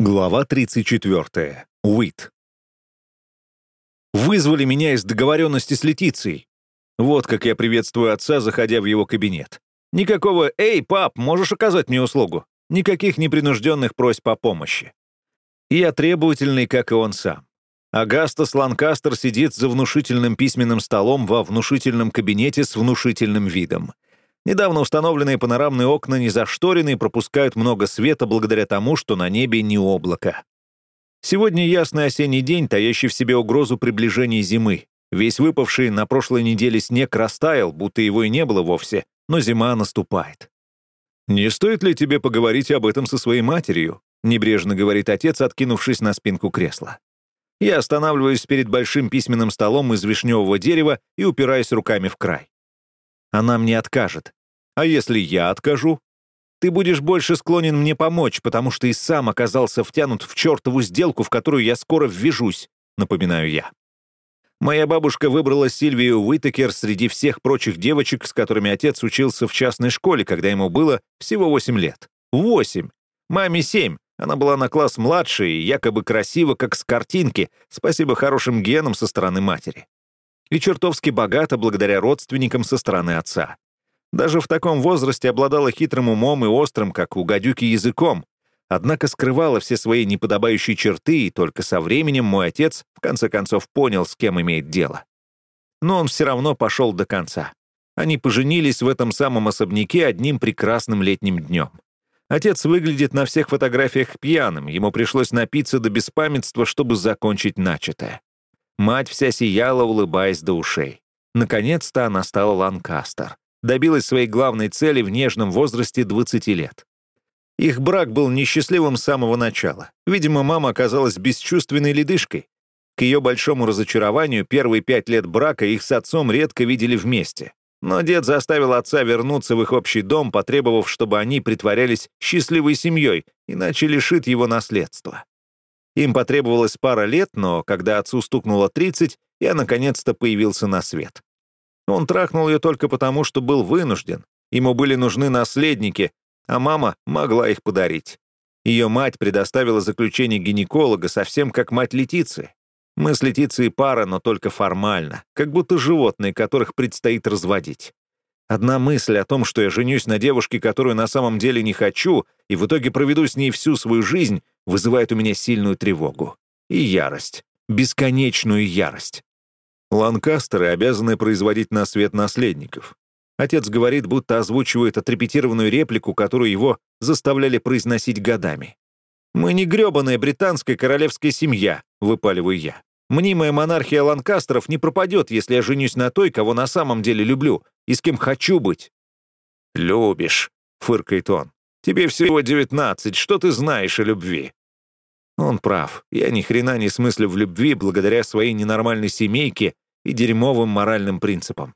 Глава 34. Уит. Вызвали меня из договоренности с Летицией. Вот как я приветствую отца, заходя в его кабинет. Никакого «Эй, пап, можешь оказать мне услугу?» Никаких непринужденных просьб о помощи. Я требовательный, как и он сам. Агастас Ланкастер сидит за внушительным письменным столом во внушительном кабинете с внушительным видом. Недавно установленные панорамные окна не зашторены и пропускают много света благодаря тому, что на небе не облако. Сегодня ясный осенний день, таящий в себе угрозу приближения зимы. Весь выпавший на прошлой неделе снег растаял, будто его и не было вовсе, но зима наступает. «Не стоит ли тебе поговорить об этом со своей матерью?» — небрежно говорит отец, откинувшись на спинку кресла. Я останавливаюсь перед большим письменным столом из вишневого дерева и упираюсь руками в край. Она мне откажет. А если я откажу? Ты будешь больше склонен мне помочь, потому что и сам оказался втянут в чертову сделку, в которую я скоро ввяжусь, напоминаю я. Моя бабушка выбрала Сильвию Уитакер среди всех прочих девочек, с которыми отец учился в частной школе, когда ему было всего 8 лет. Восемь. Маме семь. Она была на класс младше и якобы красива, как с картинки, спасибо хорошим генам со стороны матери. И чертовски богата благодаря родственникам со стороны отца. Даже в таком возрасте обладала хитрым умом и острым, как у гадюки, языком, однако скрывала все свои неподобающие черты, и только со временем мой отец в конце концов понял, с кем имеет дело. Но он все равно пошел до конца. Они поженились в этом самом особняке одним прекрасным летним днем. Отец выглядит на всех фотографиях пьяным, ему пришлось напиться до беспамятства, чтобы закончить начатое. Мать вся сияла, улыбаясь до ушей. Наконец-то она стала Ланкастер добилась своей главной цели в нежном возрасте 20 лет. Их брак был несчастливым с самого начала. Видимо, мама оказалась бесчувственной ледышкой. К ее большому разочарованию, первые пять лет брака их с отцом редко видели вместе. Но дед заставил отца вернуться в их общий дом, потребовав, чтобы они притворялись счастливой семьей, иначе лишит его наследства. Им потребовалось пара лет, но когда отцу стукнуло 30, я наконец-то появился на свет. Он трахнул ее только потому, что был вынужден. Ему были нужны наследники, а мама могла их подарить. Ее мать предоставила заключение гинеколога, совсем как мать Летиции. Мы с Летицией пара, но только формально, как будто животные, которых предстоит разводить. Одна мысль о том, что я женюсь на девушке, которую на самом деле не хочу, и в итоге проведу с ней всю свою жизнь, вызывает у меня сильную тревогу. И ярость. Бесконечную ярость. Ланкастеры обязаны производить на свет наследников. Отец говорит, будто озвучивает отрепетированную реплику, которую его заставляли произносить годами. «Мы не грёбаная британская королевская семья», — выпаливаю я. «Мнимая монархия Ланкастеров не пропадет, если я женюсь на той, кого на самом деле люблю и с кем хочу быть». «Любишь», — фыркает он. «Тебе всего девятнадцать, что ты знаешь о любви?» Он прав. Я ни хрена не смыслю в любви благодаря своей ненормальной семейке и дерьмовым моральным принципам.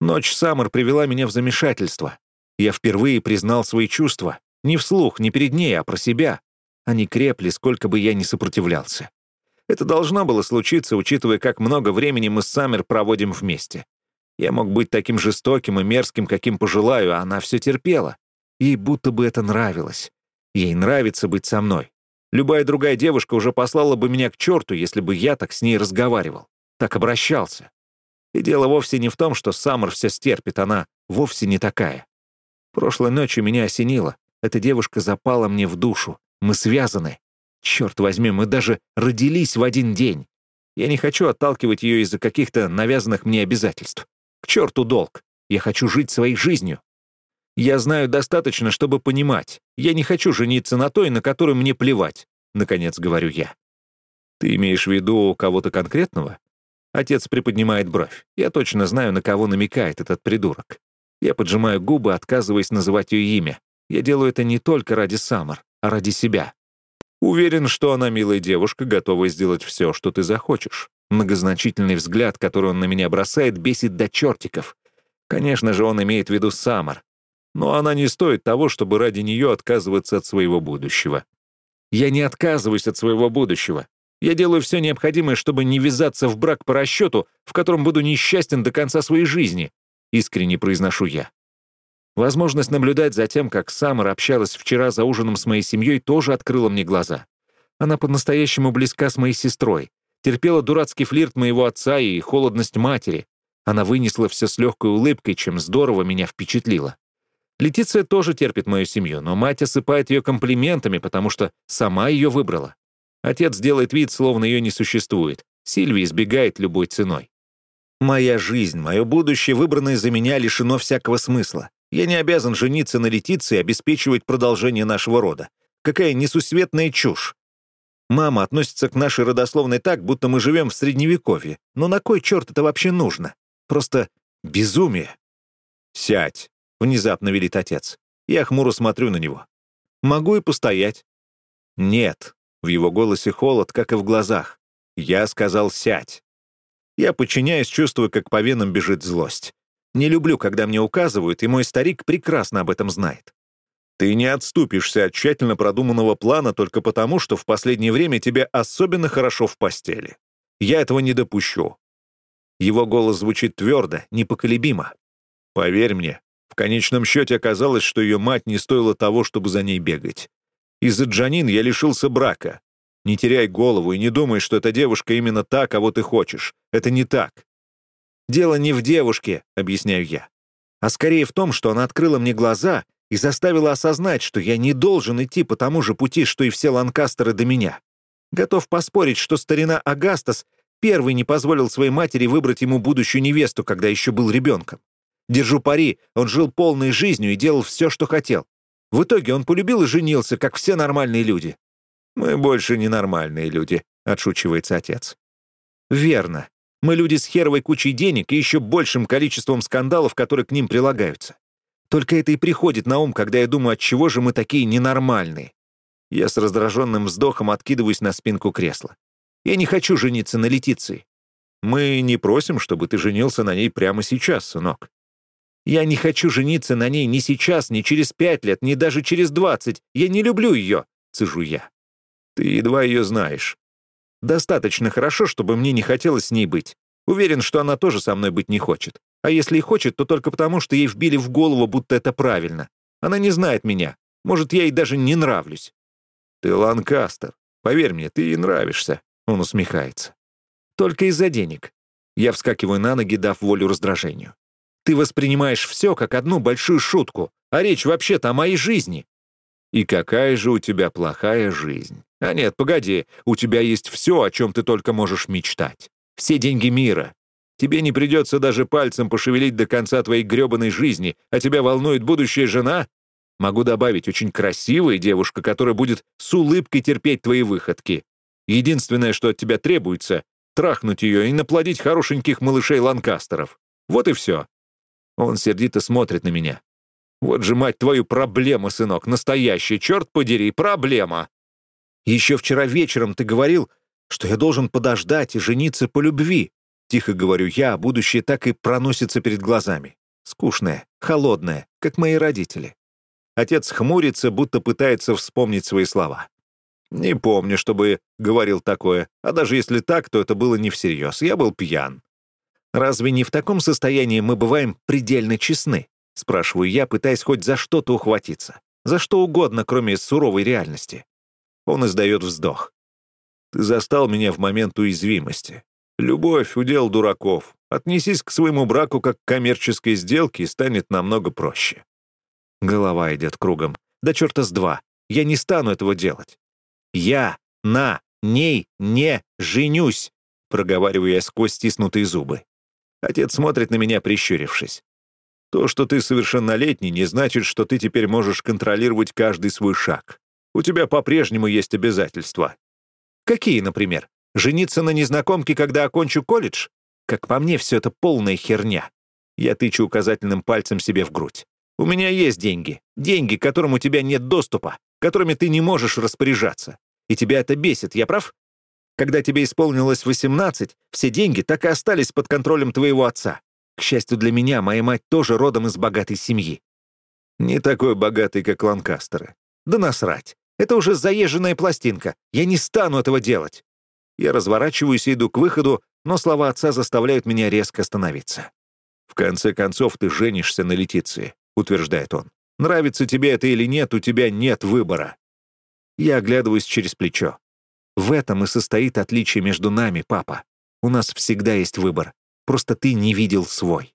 Ночь Саммер привела меня в замешательство. Я впервые признал свои чувства. Не вслух, не перед ней, а про себя. Они крепли, сколько бы я ни сопротивлялся. Это должно было случиться, учитывая, как много времени мы с Саммер проводим вместе. Я мог быть таким жестоким и мерзким, каким пожелаю, а она все терпела. Ей будто бы это нравилось. Ей нравится быть со мной. Любая другая девушка уже послала бы меня к черту, если бы я так с ней разговаривал, так обращался. И дело вовсе не в том, что Саммер все стерпит, она вовсе не такая. Прошлой ночью меня осенило. Эта девушка запала мне в душу. Мы связаны. Черт возьми, мы даже родились в один день. Я не хочу отталкивать ее из-за каких-то навязанных мне обязательств. К черту долг. Я хочу жить своей жизнью. Я знаю достаточно, чтобы понимать. Я не хочу жениться на той, на которую мне плевать, наконец говорю я. Ты имеешь в виду кого-то конкретного? Отец приподнимает бровь. Я точно знаю, на кого намекает этот придурок. Я поджимаю губы, отказываясь называть ее имя. Я делаю это не только ради Саммер, а ради себя. Уверен, что она милая девушка, готовая сделать все, что ты захочешь. Многозначительный взгляд, который он на меня бросает, бесит до чертиков. Конечно же, он имеет в виду Саммер но она не стоит того, чтобы ради нее отказываться от своего будущего. Я не отказываюсь от своего будущего. Я делаю все необходимое, чтобы не ввязаться в брак по расчету, в котором буду несчастен до конца своей жизни, искренне произношу я. Возможность наблюдать за тем, как Саммер общалась вчера за ужином с моей семьей, тоже открыла мне глаза. Она по-настоящему близка с моей сестрой, терпела дурацкий флирт моего отца и холодность матери. Она вынесла все с легкой улыбкой, чем здорово меня впечатлила. Летиция тоже терпит мою семью, но мать осыпает ее комплиментами, потому что сама ее выбрала. Отец делает вид, словно ее не существует. Сильвия избегает любой ценой. Моя жизнь, мое будущее, выбранное за меня, лишено всякого смысла. Я не обязан жениться на Летиции и обеспечивать продолжение нашего рода. Какая несусветная чушь. Мама относится к нашей родословной так, будто мы живем в Средневековье. Но на кой черт это вообще нужно? Просто безумие. «Сядь», — внезапно велит отец. Я хмуро смотрю на него. «Могу и постоять». «Нет», — в его голосе холод, как и в глазах. Я сказал «сядь». Я подчиняюсь, чувствую, как по венам бежит злость. Не люблю, когда мне указывают, и мой старик прекрасно об этом знает. Ты не отступишься от тщательно продуманного плана только потому, что в последнее время тебе особенно хорошо в постели. Я этого не допущу. Его голос звучит твердо, непоколебимо. Поверь мне, конечном счете оказалось, что ее мать не стоила того, чтобы за ней бегать. Из-за Джанин я лишился брака. Не теряй голову и не думай, что эта девушка именно та, кого ты хочешь. Это не так. Дело не в девушке, объясняю я, а скорее в том, что она открыла мне глаза и заставила осознать, что я не должен идти по тому же пути, что и все ланкастеры до меня. Готов поспорить, что старина Агастас первый не позволил своей матери выбрать ему будущую невесту, когда еще был ребенком. Держу пари, он жил полной жизнью и делал все, что хотел. В итоге он полюбил и женился, как все нормальные люди. «Мы больше ненормальные люди», — отшучивается отец. «Верно. Мы люди с херовой кучей денег и еще большим количеством скандалов, которые к ним прилагаются. Только это и приходит на ум, когда я думаю, от чего же мы такие ненормальные. Я с раздраженным вздохом откидываюсь на спинку кресла. Я не хочу жениться на Летиции. Мы не просим, чтобы ты женился на ней прямо сейчас, сынок. Я не хочу жениться на ней ни сейчас, ни через пять лет, ни даже через двадцать. Я не люблю ее, цежу я. Ты едва ее знаешь. Достаточно хорошо, чтобы мне не хотелось с ней быть. Уверен, что она тоже со мной быть не хочет. А если и хочет, то только потому, что ей вбили в голову, будто это правильно. Она не знает меня. Может, я ей даже не нравлюсь. Ты Ланкастер. Поверь мне, ты ей нравишься. Он усмехается. Только из-за денег. Я вскакиваю на ноги, дав волю раздражению. Ты воспринимаешь все как одну большую шутку, а речь вообще-то о моей жизни. И какая же у тебя плохая жизнь. А нет, погоди, у тебя есть все, о чем ты только можешь мечтать. Все деньги мира. Тебе не придется даже пальцем пошевелить до конца твоей гребаной жизни, а тебя волнует будущая жена? Могу добавить, очень красивая девушка, которая будет с улыбкой терпеть твои выходки. Единственное, что от тебя требуется — трахнуть ее и наплодить хорошеньких малышей Ланкастеров. Вот и все. Он сердито смотрит на меня. Вот же, мать твою, проблема, сынок, настоящая, черт подери, проблема. Еще вчера вечером ты говорил, что я должен подождать и жениться по любви. Тихо говорю я, а будущее так и проносится перед глазами. Скучное, холодное, как мои родители. Отец хмурится, будто пытается вспомнить свои слова. Не помню, чтобы говорил такое, а даже если так, то это было не всерьез. Я был пьян. Разве не в таком состоянии мы бываем предельно честны? Спрашиваю я, пытаясь хоть за что-то ухватиться. За что угодно, кроме суровой реальности. Он издает вздох. «Ты застал меня в момент уязвимости. Любовь — удел дураков. Отнесись к своему браку как к коммерческой сделке, и станет намного проще». Голова идет кругом. Да черта с два. Я не стану этого делать. Я на ней не женюсь, проговариваю я сквозь стиснутые зубы. Отец смотрит на меня, прищурившись. То, что ты совершеннолетний, не значит, что ты теперь можешь контролировать каждый свой шаг. У тебя по-прежнему есть обязательства. Какие, например? Жениться на незнакомке, когда окончу колледж? Как по мне, все это полная херня. Я тычу указательным пальцем себе в грудь. У меня есть деньги. Деньги, к которым у тебя нет доступа, которыми ты не можешь распоряжаться. И тебя это бесит, я прав? Когда тебе исполнилось 18, все деньги так и остались под контролем твоего отца. К счастью для меня, моя мать тоже родом из богатой семьи. Не такой богатой, как Ланкастеры. Да насрать. Это уже заезженная пластинка. Я не стану этого делать. Я разворачиваюсь и иду к выходу, но слова отца заставляют меня резко остановиться. «В конце концов, ты женишься на Летиции», — утверждает он. «Нравится тебе это или нет, у тебя нет выбора». Я оглядываюсь через плечо. В этом и состоит отличие между нами, папа. У нас всегда есть выбор. Просто ты не видел свой.